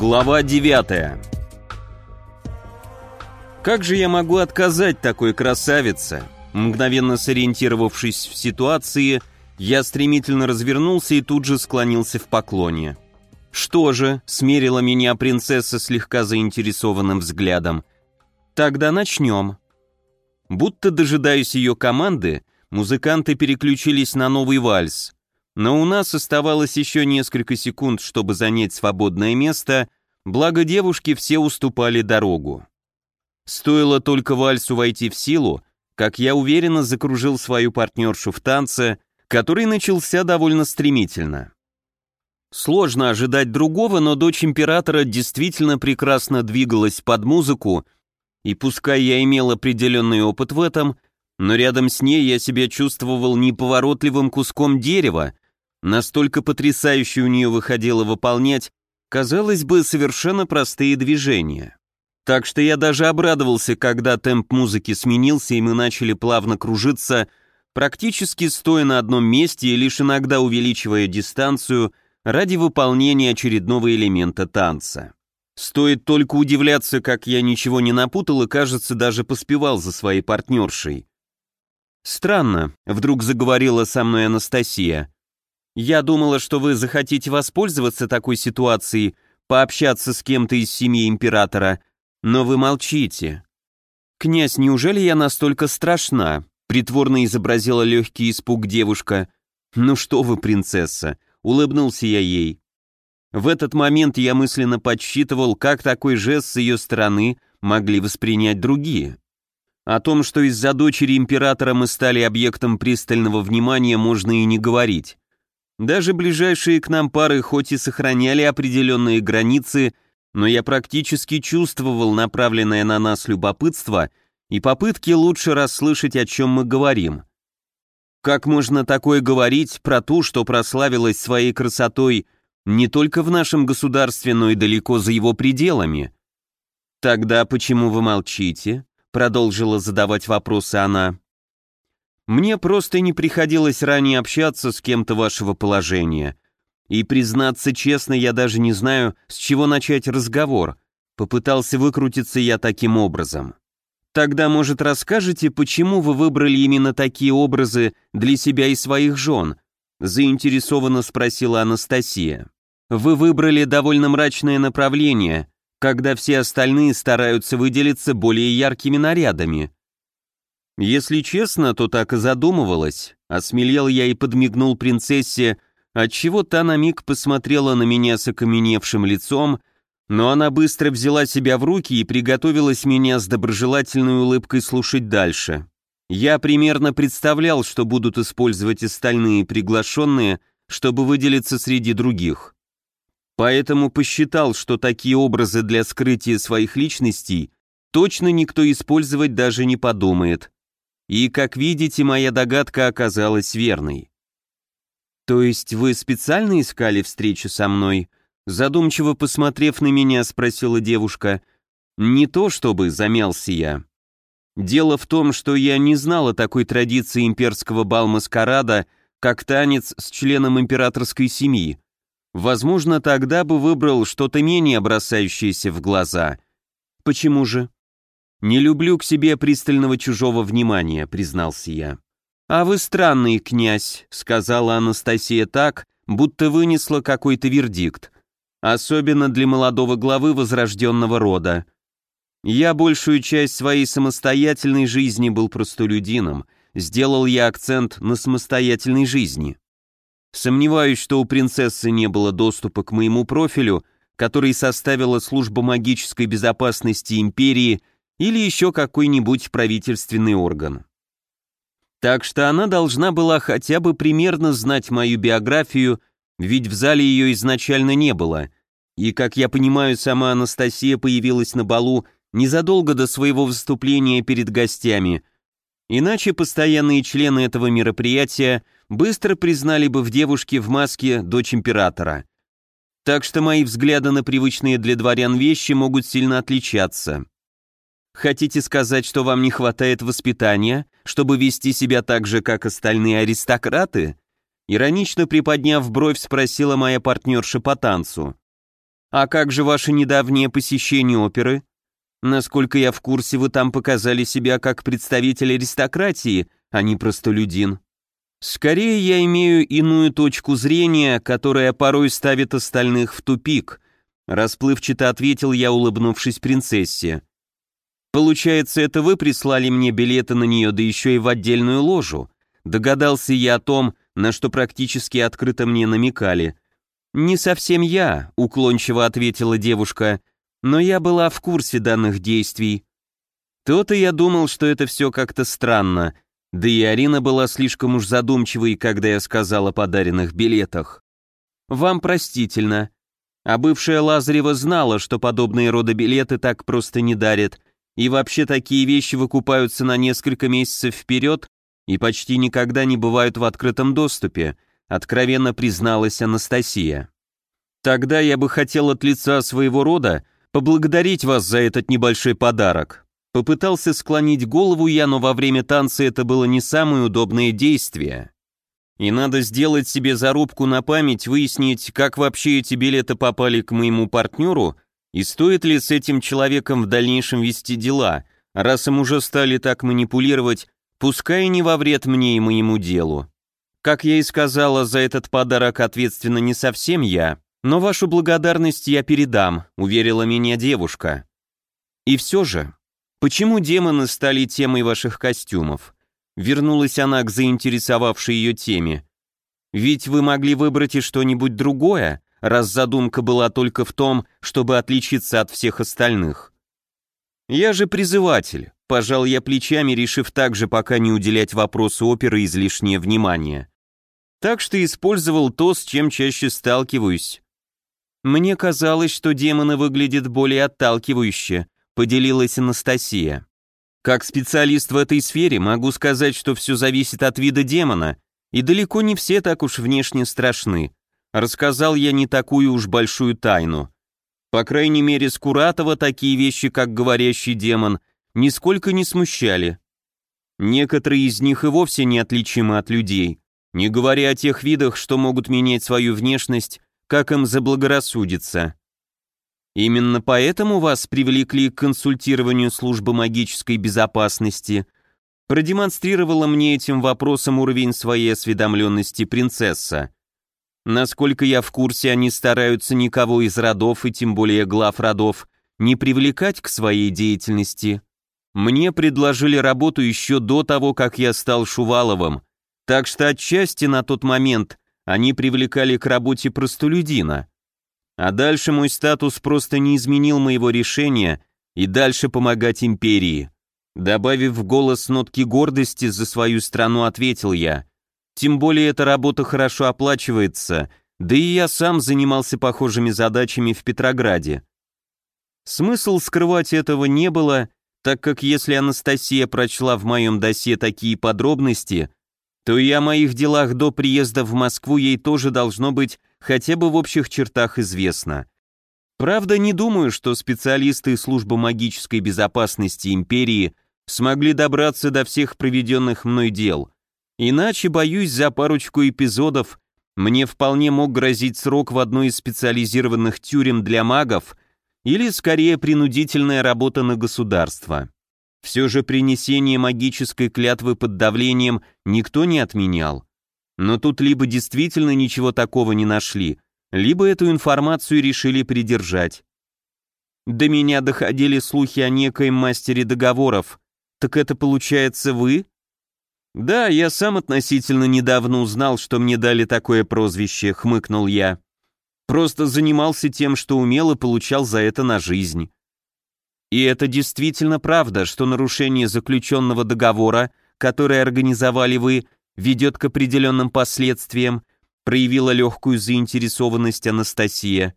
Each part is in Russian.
Глава 9 Как же я могу отказать такой красавице? Мгновенно сориентировавшись в ситуации, я стремительно развернулся и тут же склонился в поклоне. «Что же?» — смерила меня принцесса слегка заинтересованным взглядом. «Тогда начнем». Будто дожидаясь ее команды, музыканты переключились на новый вальс. Но у нас оставалось еще несколько секунд, чтобы занять свободное место, благо девушки все уступали дорогу. Стоило только вальсу войти в силу, как я уверенно закружил свою партнершу в танце, который начался довольно стремительно. Сложно ожидать другого, но дочь императора действительно прекрасно двигалась под музыку, и пускай я имел определенный опыт в этом, но рядом с ней я себя чувствовал неповоротливым куском дерева, настолько потрясающе у нее выходило выполнять, казалось бы, совершенно простые движения. Так что я даже обрадовался, когда темп музыки сменился, и мы начали плавно кружиться, практически стоя на одном месте и лишь иногда увеличивая дистанцию ради выполнения очередного элемента танца. Стоит только удивляться, как я ничего не напутал и, кажется, даже поспевал за своей партнершей. «Странно», — вдруг заговорила со мной Анастасия. «Я думала, что вы захотите воспользоваться такой ситуацией, пообщаться с кем-то из семьи императора, но вы молчите». «Князь, неужели я настолько страшна?» — притворно изобразила легкий испуг девушка. «Ну что вы, принцесса», — улыбнулся я ей. В этот момент я мысленно подсчитывал, как такой жест с ее стороны могли воспринять другие. О том, что из-за дочери императора мы стали объектом пристального внимания, можно и не говорить. Даже ближайшие к нам пары хоть и сохраняли определенные границы, но я практически чувствовал направленное на нас любопытство и попытки лучше расслышать, о чем мы говорим. Как можно такое говорить про ту, что прославилась своей красотой не только в нашем государстве, но и далеко за его пределами. Тогда почему вы молчите? Продолжила задавать вопросы она. Мне просто не приходилось ранее общаться с кем-то вашего положения. И, признаться честно, я даже не знаю, с чего начать разговор. Попытался выкрутиться я таким образом. Тогда, может, расскажете, почему вы выбрали именно такие образы для себя и своих жен? заинтересованно спросила Анастасия. Вы выбрали довольно мрачное направление, когда все остальные стараются выделиться более яркими нарядами. Если честно, то так и задумывалась. Осмелел я и подмигнул принцессе, отчего та на миг посмотрела на меня с окаменевшим лицом, но она быстро взяла себя в руки и приготовилась меня с доброжелательной улыбкой слушать дальше. Я примерно представлял, что будут использовать остальные приглашенные, чтобы выделиться среди других. Поэтому посчитал, что такие образы для скрытия своих личностей точно никто использовать даже не подумает. И, как видите, моя догадка оказалась верной. «То есть вы специально искали встречу со мной?» Задумчиво посмотрев на меня, спросила девушка. «Не то чтобы замялся я. Дело в том, что я не знал о такой традиции имперского бал-маскарада, как танец с членом императорской семьи. Возможно, тогда бы выбрал что-то менее бросающееся в глаза. Почему же? Не люблю к себе пристального чужого внимания, признался я. А вы странный князь, сказала Анастасия так, будто вынесла какой-то вердикт. Особенно для молодого главы возрожденного рода. Я большую часть своей самостоятельной жизни был простолюдином, сделал я акцент на самостоятельной жизни. Сомневаюсь, что у принцессы не было доступа к моему профилю, который составила служба магической безопасности империи или еще какой-нибудь правительственный орган. Так что она должна была хотя бы примерно знать мою биографию, ведь в зале ее изначально не было, и, как я понимаю, сама Анастасия появилась на балу незадолго до своего выступления перед гостями, иначе постоянные члены этого мероприятия быстро признали бы в девушке в маске дочь императора. Так что мои взгляды на привычные для дворян вещи могут сильно отличаться. Хотите сказать, что вам не хватает воспитания, чтобы вести себя так же, как остальные аристократы? Иронично приподняв бровь, спросила моя партнерша по танцу. А как же ваше недавнее посещение оперы? Насколько я в курсе, вы там показали себя как представитель аристократии, а не простолюдин. Скорее я имею иную точку зрения, которая порой ставит остальных в тупик, расплывчато ответил я, улыбнувшись принцессе. Получается, это вы прислали мне билеты на нее, да еще и в отдельную ложу. Догадался я о том, на что практически открыто мне намекали. «Не совсем я», — уклончиво ответила девушка, «но я была в курсе данных действий». То-то я думал, что это все как-то странно, да и Арина была слишком уж задумчивой, когда я сказал о подаренных билетах. «Вам простительно», а бывшая Лазарева знала, что подобные рода билеты так просто не дарят, и вообще такие вещи выкупаются на несколько месяцев вперед и почти никогда не бывают в открытом доступе, откровенно призналась Анастасия. Тогда я бы хотел от лица своего рода поблагодарить вас за этот небольшой подарок. Попытался склонить голову я, но во время танца это было не самое удобное действие. И надо сделать себе зарубку на память, выяснить, как вообще эти билеты попали к моему партнеру и стоит ли с этим человеком в дальнейшем вести дела, раз им уже стали так манипулировать, пускай не во вред мне и моему делу. Как я и сказала, за этот подарок ответственна не совсем я, но вашу благодарность я передам, уверила меня девушка. И все же, почему демоны стали темой ваших костюмов? Вернулась она к заинтересовавшей ее теме. «Ведь вы могли выбрать и что-нибудь другое, раз задумка была только в том, чтобы отличиться от всех остальных». «Я же призыватель», — пожал я плечами, решив также пока не уделять вопросу оперы излишнее внимание. Так что использовал то, с чем чаще сталкиваюсь. Мне казалось, что демоны выглядят более отталкивающе, поделилась Анастасия. Как специалист в этой сфере могу сказать, что все зависит от вида демона, и далеко не все так уж внешне страшны. Рассказал я не такую уж большую тайну. По крайней мере, Скуратова такие вещи, как говорящий демон, нисколько не смущали. Некоторые из них и вовсе неотличимы от людей, не говоря о тех видах, что могут менять свою внешность, как им заблагорассудится. Именно поэтому вас привлекли к консультированию службы магической безопасности. Продемонстрировала мне этим вопросом уровень своей осведомленности принцесса. Насколько я в курсе, они стараются никого из родов и тем более глав родов не привлекать к своей деятельности. Мне предложили работу еще до того, как я стал Шуваловым, так что отчасти на тот момент они привлекали к работе простолюдина. А дальше мой статус просто не изменил моего решения и дальше помогать империи. Добавив в голос нотки гордости за свою страну, ответил я. Тем более эта работа хорошо оплачивается, да и я сам занимался похожими задачами в Петрограде. Смысл скрывать этого не было, так как если Анастасия прочла в моем досье такие подробности, то и о моих делах до приезда в Москву ей тоже должно быть хотя бы в общих чертах известно. Правда, не думаю, что специалисты службы магической безопасности империи смогли добраться до всех проведенных мной дел. Иначе, боюсь, за парочку эпизодов мне вполне мог грозить срок в одной из специализированных тюрем для магов или, скорее, принудительная работа на государство. Все же принесение магической клятвы под давлением никто не отменял. Но тут либо действительно ничего такого не нашли, либо эту информацию решили придержать. До меня доходили слухи о некоем мастере договоров. Так это получается вы? Да, я сам относительно недавно узнал, что мне дали такое прозвище, хмыкнул я. Просто занимался тем, что умел и получал за это на жизнь. И это действительно правда, что нарушение заключенного договора, который организовали вы, ведет к определенным последствиям, проявила легкую заинтересованность Анастасия.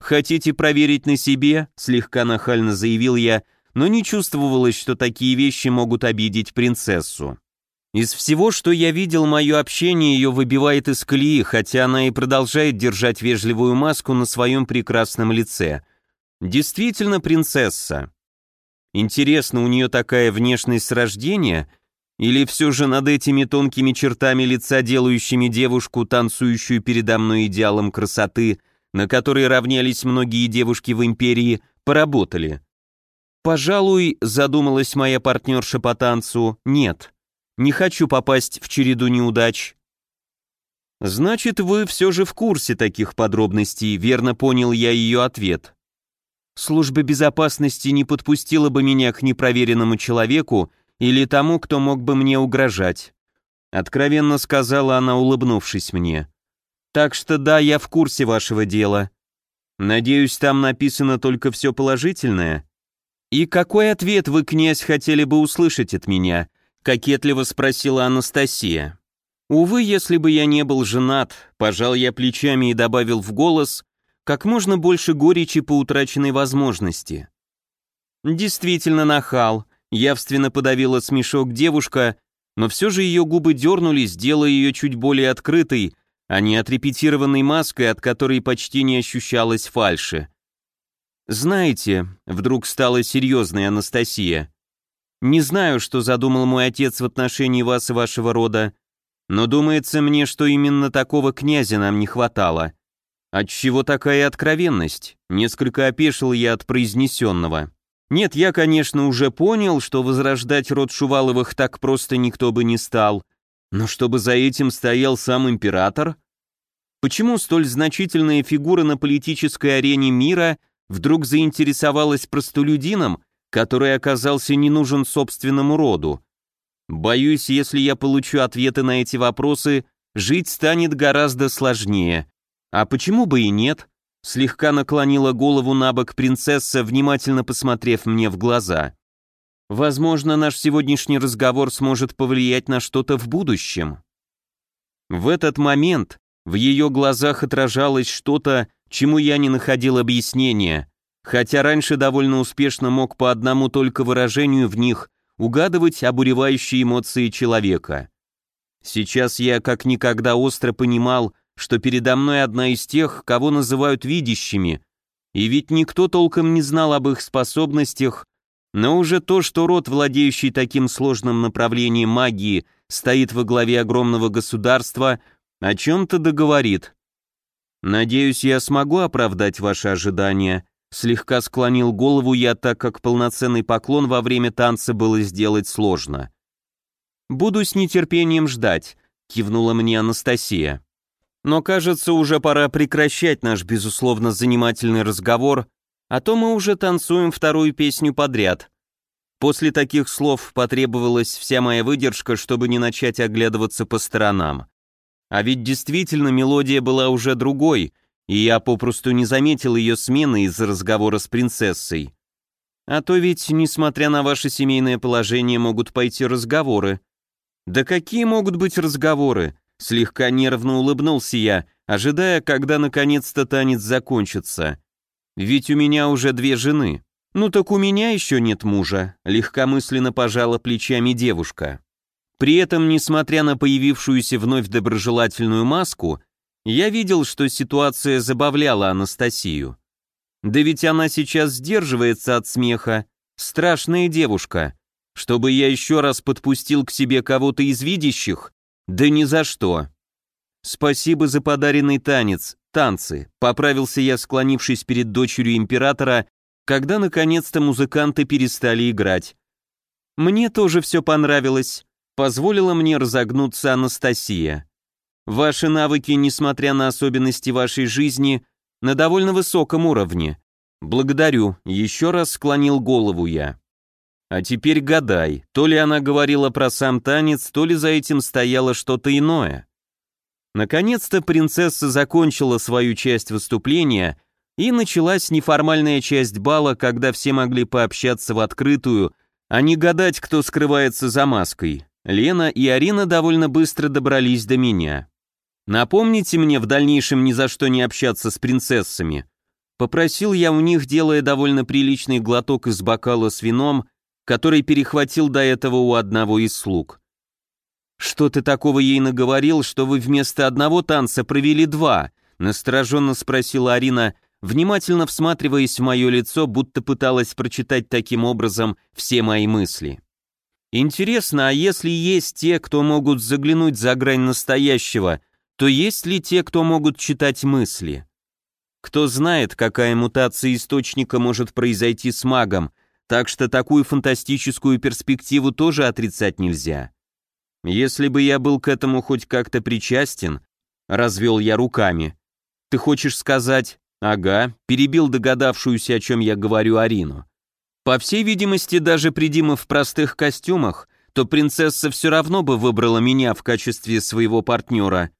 «Хотите проверить на себе?» — слегка нахально заявил я, но не чувствовалось, что такие вещи могут обидеть принцессу. Из всего, что я видел, мое общение ее выбивает из колеи, хотя она и продолжает держать вежливую маску на своем прекрасном лице. Действительно принцесса. Интересно, у нее такая внешность с рождения — или все же над этими тонкими чертами лица, делающими девушку, танцующую передо мной идеалом красоты, на который равнялись многие девушки в империи, поработали. Пожалуй, задумалась моя партнерша по танцу, нет. Не хочу попасть в череду неудач. Значит, вы все же в курсе таких подробностей, верно понял я ее ответ. Служба безопасности не подпустила бы меня к непроверенному человеку или тому, кто мог бы мне угрожать. Откровенно сказала она, улыбнувшись мне. Так что да, я в курсе вашего дела. Надеюсь, там написано только все положительное. И какой ответ вы, князь, хотели бы услышать от меня? Кокетливо спросила Анастасия. Увы, если бы я не был женат, пожал я плечами и добавил в голос как можно больше горечи по утраченной возможности. Действительно нахал, явственно подавила смешок девушка, но все же ее губы дернулись, делая ее чуть более открытой, а не отрепетированной маской, от которой почти не ощущалось фальши. «Знаете», — вдруг стала серьезной Анастасия, «не знаю, что задумал мой отец в отношении вас и вашего рода, но думается мне, что именно такого князя нам не хватало. Отчего такая откровенность? Несколько опешил я от произнесенного. Нет, я, конечно, уже понял, что возрождать род Шуваловых так просто никто бы не стал, но чтобы за этим стоял сам император? Почему столь значительная фигура на политической арене мира вдруг заинтересовалась простолюдином, который оказался не нужен собственному роду? Боюсь, если я получу ответы на эти вопросы, жить станет гораздо сложнее. А почему бы и нет? Слегка наклонила голову на бок принцесса, внимательно посмотрев мне в глаза. Возможно, наш сегодняшний разговор сможет повлиять на что-то в будущем. В этот момент в ее глазах отражалось что-то, чему я не находил объяснения, хотя раньше довольно успешно мог по одному только выражению в них угадывать обуревающие эмоции человека. Сейчас я как никогда остро понимал, что передо мной одна из тех, кого называют видящими, и ведь никто толком не знал об их способностях, но уже то, что род, владеющий таким сложным направлением магии, стоит во главе огромного государства, о чем-то договорит. Надеюсь, я смогу оправдать ваши ожидания. Слегка склонил голову я, так как полноценный поклон во время танца было сделать сложно. Буду с нетерпением ждать, кивнула мне Анастасия. Но кажется, уже пора прекращать наш безусловно занимательный разговор а то мы уже танцуем вторую песню подряд. После таких слов потребовалась вся моя выдержка, чтобы не начать оглядываться по сторонам. А ведь действительно мелодия была уже другой, и я попросту не заметил ее смены из-за разговора с принцессой. А то ведь, несмотря на ваше семейное положение, могут пойти разговоры. Да какие могут быть разговоры? Слегка нервно улыбнулся я, ожидая, когда наконец-то танец закончится. Ведь у меня уже две жены. Ну так у меня еще нет мужа, легкомысленно пожала плечами девушка. При этом, несмотря на появившуюся вновь доброжелательную маску, я видел, что ситуация забавляла Анастасию. Да ведь она сейчас сдерживается от смеха. Страшная девушка. Чтобы я еще раз подпустил к себе кого-то из видящих? Да ни за что. Спасибо за подаренный танец, танцы, поправился я, склонившись перед дочерью императора, когда наконец-то музыканты перестали играть. Мне тоже все понравилось, позволила мне разогнуться Анастасия. Ваши навыки, несмотря на особенности вашей жизни, на довольно высоком уровне. Благодарю, еще раз склонил голову я. А теперь гадай, то ли она говорила про сам танец, то ли за этим стояло что-то иное. Наконец-то принцесса закончила свою часть выступления, и началась неформальная часть бала, когда все могли пообщаться в открытую, а не гадать, кто скрывается за маской. Лена и Арина довольно быстро добрались до меня. Напомните мне в дальнейшем ни за что не общаться с принцессами. Попросил я у них, делая довольно приличный глоток из бокала с вином, который перехватил до этого у одного из слуг. «Что ты такого ей наговорил, что вы вместо одного танца провели два?» настороженно спросила Арина, внимательно всматриваясь в мое лицо, будто пыталась прочитать таким образом все мои мысли. «Интересно, а если есть те, кто могут заглянуть за грань настоящего, то есть ли те, кто могут читать мысли?» Кто знает, какая мутация источника может произойти с магом, так что такую фантастическую перспективу тоже отрицать нельзя. Если бы я был к этому хоть как-то причастен, развел я руками. Ты хочешь сказать, ага, перебил догадавшуюся, о чем я говорю Арину. По всей видимости, даже придима в простых костюмах, то принцесса все равно бы выбрала меня в качестве своего партнера.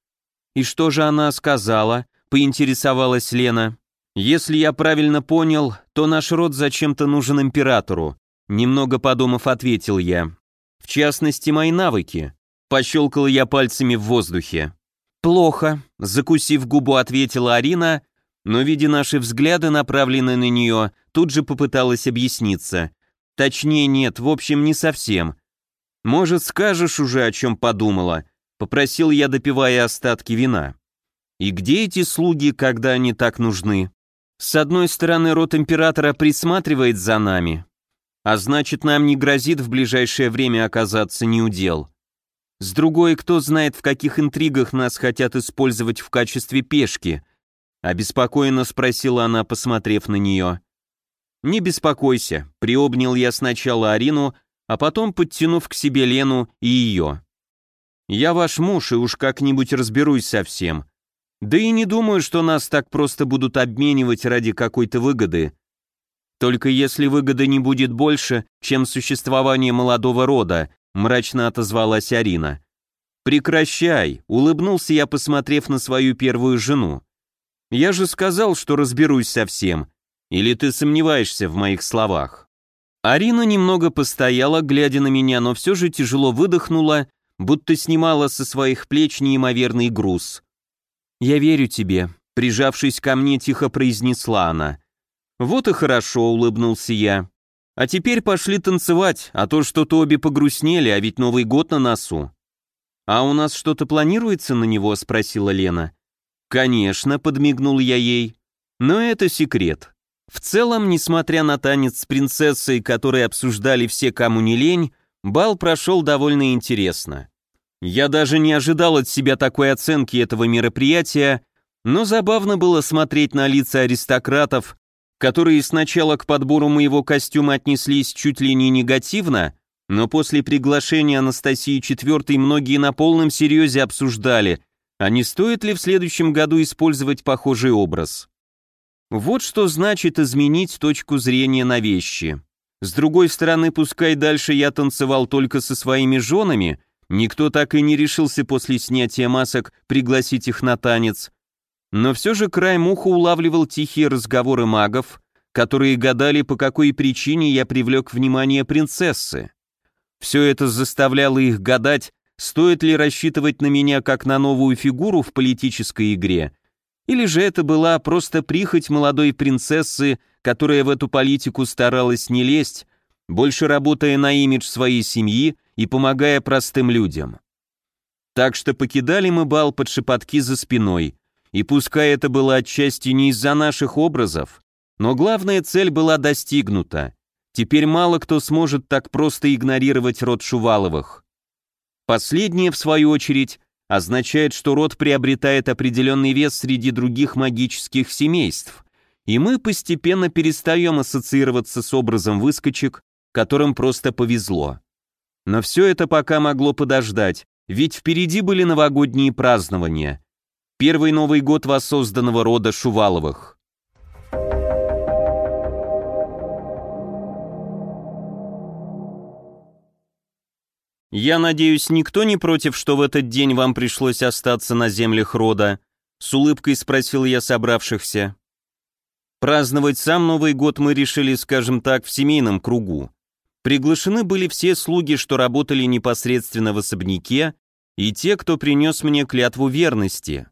И что же она сказала? Поинтересовалась Лена. Если я правильно понял, то наш род зачем-то нужен императору. Немного подумав, ответил я. В частности, мои навыки. Пощелкал я пальцами в воздухе. Плохо, закусив губу, ответила Арина, но, видя наши взгляды, направленные на нее, тут же попыталась объясниться. Точнее, нет, в общем, не совсем. Может, скажешь уже, о чем подумала? Попросил я, допивая остатки вина. И где эти слуги, когда они так нужны? С одной стороны, род императора присматривает за нами, а значит, нам не грозит в ближайшее время оказаться неудел. С другой, кто знает, в каких интригах нас хотят использовать в качестве пешки, обеспокоенно спросила она, посмотрев на нее. «Не беспокойся», — приобнял я сначала Арину, а потом подтянув к себе Лену и ее. «Я ваш муж и уж как-нибудь разберусь со всем. Да и не думаю, что нас так просто будут обменивать ради какой-то выгоды. Только если выгоды не будет больше, чем существование молодого рода, мрачно отозвалась Арина. Прекращай, улыбнулся я, посмотрев на свою первую жену. Я же сказал, что разберусь со всем. Или ты сомневаешься в моих словах? Арина немного постояла, глядя на меня, но все же тяжело выдохнула, будто снимала со своих плеч неимоверный груз. «Я верю тебе», — прижавшись ко мне, тихо произнесла она. «Вот и хорошо», — улыбнулся я. «А теперь пошли танцевать, а то что-то обе погрустнели, а ведь Новый год на носу». «А у нас что-то планируется на него?» — спросила Лена. «Конечно», — подмигнул я ей. «Но это секрет. В целом, несмотря на танец с принцессой, который обсуждали все, кому не лень, бал прошел довольно интересно. Я даже не ожидал от себя такой оценки этого мероприятия, но забавно было смотреть на лица аристократов, которые сначала к подбору моего костюма отнеслись чуть ли не негативно, но после приглашения Анастасии IV многие на полном серьезе обсуждали, а не стоит ли в следующем году использовать похожий образ. Вот что значит изменить точку зрения на вещи. С другой стороны, пускай дальше я танцевал только со своими женами, Никто так и не решился после снятия масок пригласить их на танец, но все же край уха улавливал тихие разговоры магов, которые гадали, по какой причине я привлек внимание принцессы. Все это заставляло их гадать, стоит ли рассчитывать на меня как на новую фигуру в политической игре, или же это была просто прихоть молодой принцессы, которая в эту политику старалась не лезть, больше работая на имидж своей семьи и помогая простым людям. Так что покидали мы бал под шепотки за спиной, и пускай это было отчасти не из-за наших образов, но главная цель была достигнута. Теперь мало кто сможет так просто игнорировать род Шуваловых. Последнее, в свою очередь, означает, что род приобретает определенный вес среди других магических семейств, и мы постепенно перестаем ассоциироваться с образом выскочек, которым просто повезло. Но все это пока могло подождать, ведь впереди были новогодние празднования. Первый Новый год воссозданного рода Шуваловых. «Я надеюсь, никто не против, что в этот день вам пришлось остаться на землях рода?» С улыбкой спросил я собравшихся. Праздновать сам Новый год мы решили, скажем так, в семейном кругу. Приглашены были все слуги, что работали непосредственно в особняке, и те, кто принес мне клятву верности.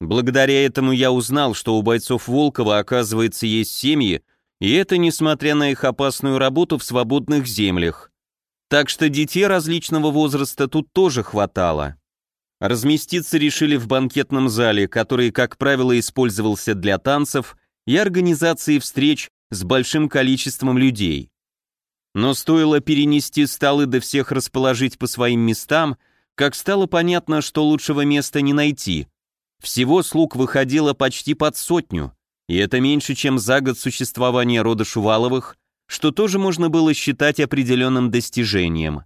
Благодаря этому я узнал, что у бойцов Волкова, оказывается, есть семьи, и это несмотря на их опасную работу в свободных землях. Так что детей различного возраста тут тоже хватало. Разместиться решили в банкетном зале, который, как правило, использовался для танцев и организации встреч с большим количеством людей. Но стоило перенести столы до всех расположить по своим местам, как стало понятно, что лучшего места не найти. Всего слуг выходило почти под сотню. И это меньше, чем за год существования рода Шуваловых, что тоже можно было считать определенным достижением.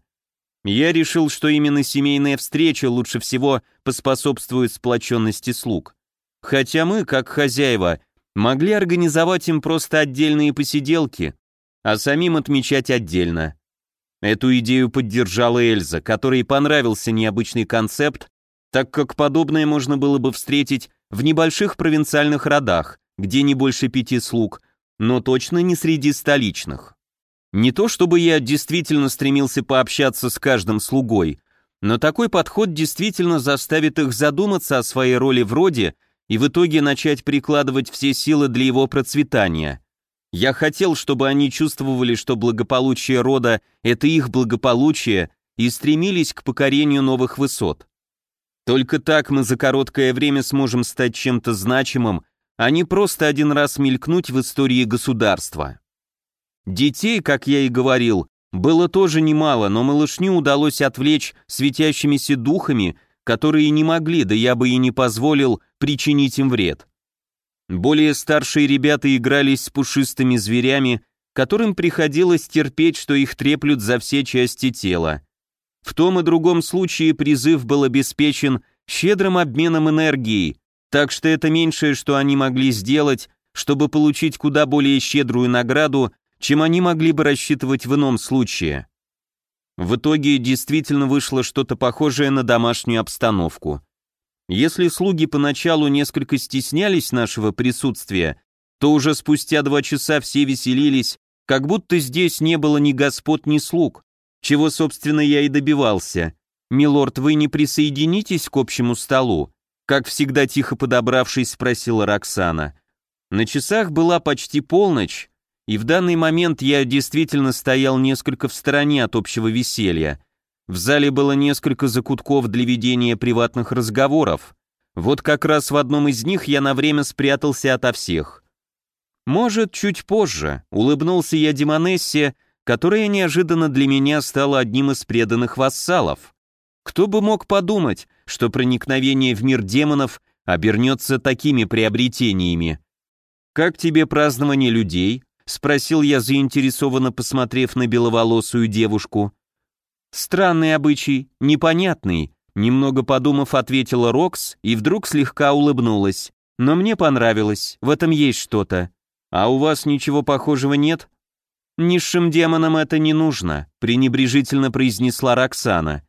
Я решил, что именно семейная встреча лучше всего поспособствует сплоченности слуг. Хотя мы, как хозяева, могли организовать им просто отдельные посиделки, а самим отмечать отдельно. Эту идею поддержала Эльза, которой понравился необычный концепт, так как подобное можно было бы встретить в небольших провинциальных родах, где не больше пяти слуг, но точно не среди столичных. Не то чтобы я действительно стремился пообщаться с каждым слугой, но такой подход действительно заставит их задуматься о своей роли в роде и в итоге начать прикладывать все силы для его процветания. Я хотел, чтобы они чувствовали, что благополучие рода – это их благополучие, и стремились к покорению новых высот. Только так мы за короткое время сможем стать чем-то значимым, а не просто один раз мелькнуть в истории государства. Детей, как я и говорил, было тоже немало, но малышню удалось отвлечь светящимися духами, которые не могли, да я бы и не позволил, причинить им вред. Более старшие ребята игрались с пушистыми зверями, которым приходилось терпеть, что их треплют за все части тела. В том и другом случае призыв был обеспечен щедрым обменом энергии, так что это меньшее, что они могли сделать, чтобы получить куда более щедрую награду, чем они могли бы рассчитывать в ином случае. В итоге действительно вышло что-то похожее на домашнюю обстановку. Если слуги поначалу несколько стеснялись нашего присутствия, то уже спустя два часа все веселились, как будто здесь не было ни господ, ни слуг, чего, собственно, я и добивался. «Милорд, вы не присоединитесь к общему столу?» Как всегда тихо подобравшись, спросила Роксана. На часах была почти полночь, и в данный момент я действительно стоял несколько в стороне от общего веселья. В зале было несколько закутков для ведения приватных разговоров. Вот как раз в одном из них я на время спрятался ото всех. Может, чуть позже, улыбнулся я Демонессе, которая неожиданно для меня стала одним из преданных вассалов. Кто бы мог подумать, что проникновение в мир демонов обернется такими приобретениями. «Как тебе празднование людей?» — спросил я заинтересованно, посмотрев на беловолосую девушку. Странный обычай, непонятный, немного подумав, ответила Рокс и вдруг слегка улыбнулась. Но мне понравилось, в этом есть что-то. А у вас ничего похожего нет? Низшим демонам это не нужно, пренебрежительно произнесла Роксана.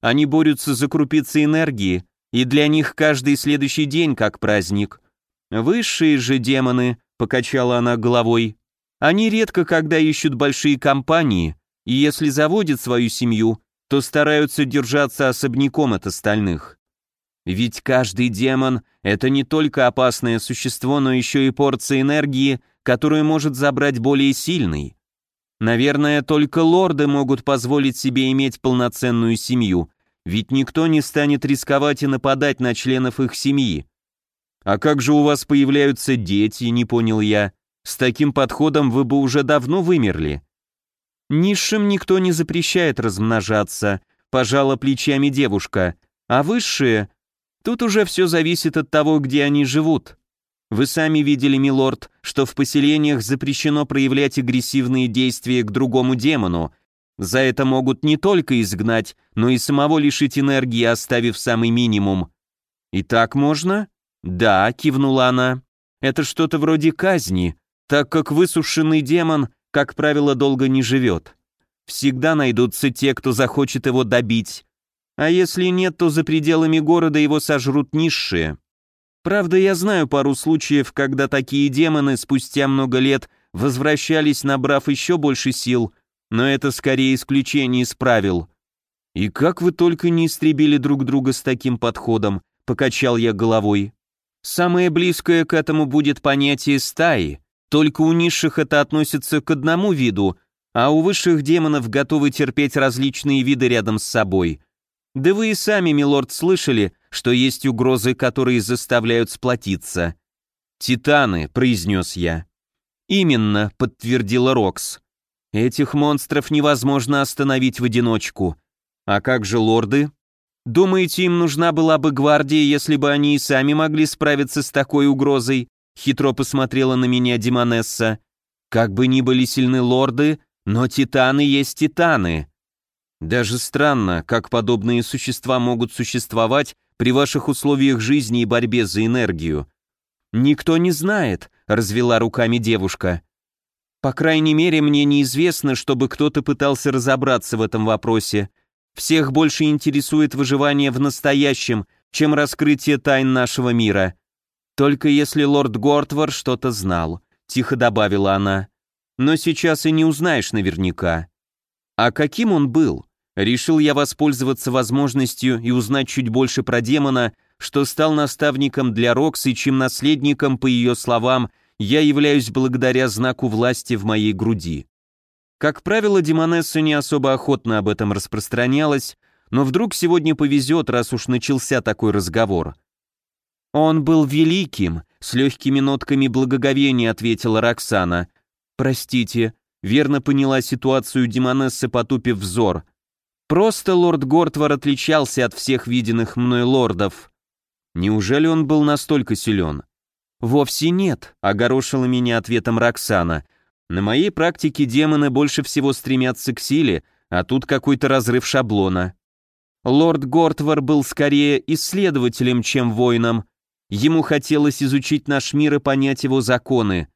Они борются за крупицы энергии, и для них каждый следующий день как праздник. Высшие же демоны, покачала она головой, они редко когда ищут большие компании, и если заводят свою семью, то стараются держаться особняком от остальных. Ведь каждый демон — это не только опасное существо, но еще и порция энергии, которую может забрать более сильный. Наверное, только лорды могут позволить себе иметь полноценную семью, ведь никто не станет рисковать и нападать на членов их семьи. «А как же у вас появляются дети?» — не понял я. «С таким подходом вы бы уже давно вымерли». Низшим никто не запрещает размножаться, пожала плечами девушка, а высшие... Тут уже все зависит от того, где они живут. Вы сами видели, милорд, что в поселениях запрещено проявлять агрессивные действия к другому демону. За это могут не только изгнать, но и самого лишить энергии, оставив самый минимум. И так можно? Да, кивнула она. Это что-то вроде казни, так как высушенный демон как правило, долго не живет. Всегда найдутся те, кто захочет его добить. А если нет, то за пределами города его сожрут низшие. Правда, я знаю пару случаев, когда такие демоны спустя много лет возвращались, набрав еще больше сил, но это скорее исключение из правил. «И как вы только не истребили друг друга с таким подходом», — покачал я головой. «Самое близкое к этому будет понятие стаи», только у низших это относится к одному виду, а у высших демонов готовы терпеть различные виды рядом с собой. Да вы и сами, милорд, слышали, что есть угрозы, которые заставляют сплотиться. «Титаны», — произнес я. «Именно», — подтвердила Рокс. «Этих монстров невозможно остановить в одиночку. А как же лорды? Думаете, им нужна была бы гвардия, если бы они и сами могли справиться с такой угрозой?» хитро посмотрела на меня Димонесса. Как бы ни были сильны лорды, но титаны есть титаны. Даже странно, как подобные существа могут существовать при ваших условиях жизни и борьбе за энергию. Никто не знает, развела руками девушка. По крайней мере, мне неизвестно, чтобы кто-то пытался разобраться в этом вопросе. Всех больше интересует выживание в настоящем, чем раскрытие тайн нашего мира. Только если лорд Гортвар что-то знал, тихо добавила она. Но сейчас и не узнаешь наверняка. А каким он был? Решил я воспользоваться возможностью и узнать чуть больше про демона, что стал наставником для Роксы, чем наследником, по ее словам, я являюсь благодаря знаку власти в моей груди. Как правило, Демонесса не особо охотно об этом распространялась, но вдруг сегодня повезет, раз уж начался такой разговор. «Он был великим», — с легкими нотками благоговения ответила Роксана. «Простите», — верно поняла ситуацию Демонесса, потупив взор. «Просто лорд Гортвар отличался от всех виденных мной лордов». Неужели он был настолько силен? «Вовсе нет», — огорошила меня ответом Роксана. «На моей практике демоны больше всего стремятся к силе, а тут какой-то разрыв шаблона». Лорд Гортвар был скорее исследователем, чем воином. Ему хотелось изучить наш мир и понять его законы.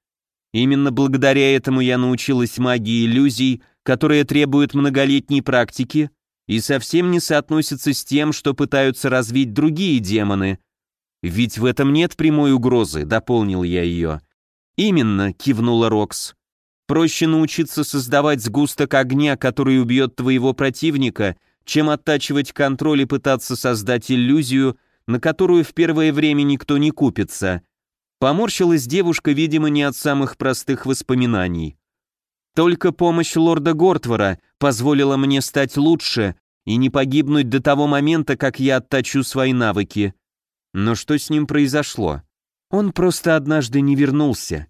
Именно благодаря этому я научилась магии иллюзий, которая требует многолетней практики и совсем не соотносится с тем, что пытаются развить другие демоны — «Ведь в этом нет прямой угрозы», — дополнил я ее. «Именно», — кивнула Рокс. «Проще научиться создавать сгусток огня, который убьет твоего противника, чем оттачивать контроль и пытаться создать иллюзию, на которую в первое время никто не купится». Поморщилась девушка, видимо, не от самых простых воспоминаний. Только помощь лорда Гортвара позволила мне стать лучше и не погибнуть до того момента, как я отточу свои навыки. Но что с ним произошло? Он просто однажды не вернулся.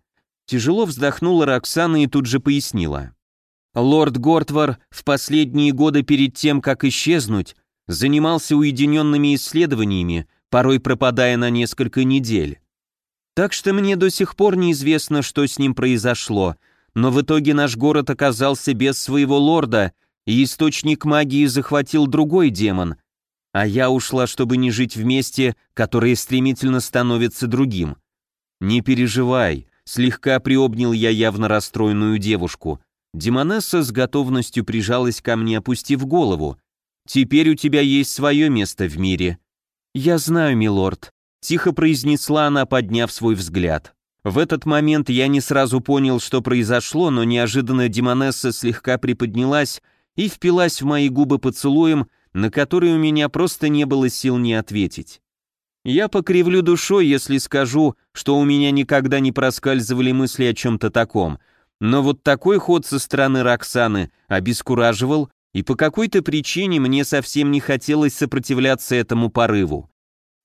Тяжело вздохнула Роксана и тут же пояснила. Лорд Гортвар в последние годы перед тем, как исчезнуть, занимался уединенными исследованиями, порой пропадая на несколько недель. Так что мне до сих пор неизвестно, что с ним произошло, но в итоге наш город оказался без своего лорда, и источник магии захватил другой демон, а я ушла, чтобы не жить вместе, которое стремительно становится другим. Не переживай, слегка приобнял я явно расстроенную девушку. Демонесса с готовностью прижалась ко мне, опустив голову. Теперь у тебя есть свое место в мире. Я знаю, милорд, тихо произнесла она, подняв свой взгляд. В этот момент я не сразу понял, что произошло, но неожиданно Демонесса слегка приподнялась и впилась в мои губы поцелуем, на который у меня просто не было сил не ответить. Я покривлю душой, если скажу, что у меня никогда не проскальзывали мысли о чем-то таком, но вот такой ход со стороны Роксаны обескураживал, и по какой-то причине мне совсем не хотелось сопротивляться этому порыву.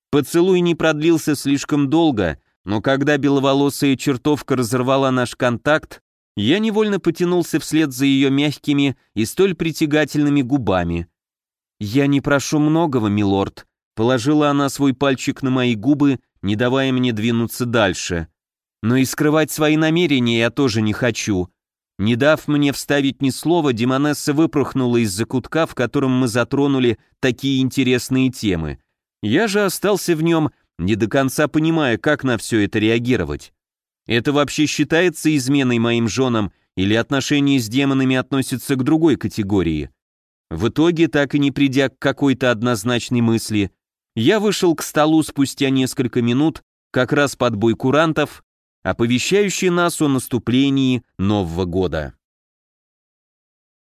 Поцелуй не продлился слишком долго, но когда беловолосая чертовка разорвала наш контакт, я невольно потянулся вслед за ее мягкими и столь притягательными губами. «Я не прошу многого, милорд», — положила она свой пальчик на мои губы, не давая мне двинуться дальше. «Но и скрывать свои намерения я тоже не хочу». Не дав мне вставить ни слова, Демонесса выпорхнула из закутка, в котором мы затронули такие интересные темы. Я же остался в нем, не до конца понимая, как на все это реагировать. Это вообще считается изменой моим женам или отношения с демонами относятся к другой категории? В итоге, так и не придя к какой-то однозначной мысли, я вышел к столу спустя несколько минут, как раз под бой курантов, оповещающий нас о наступлении Нового года.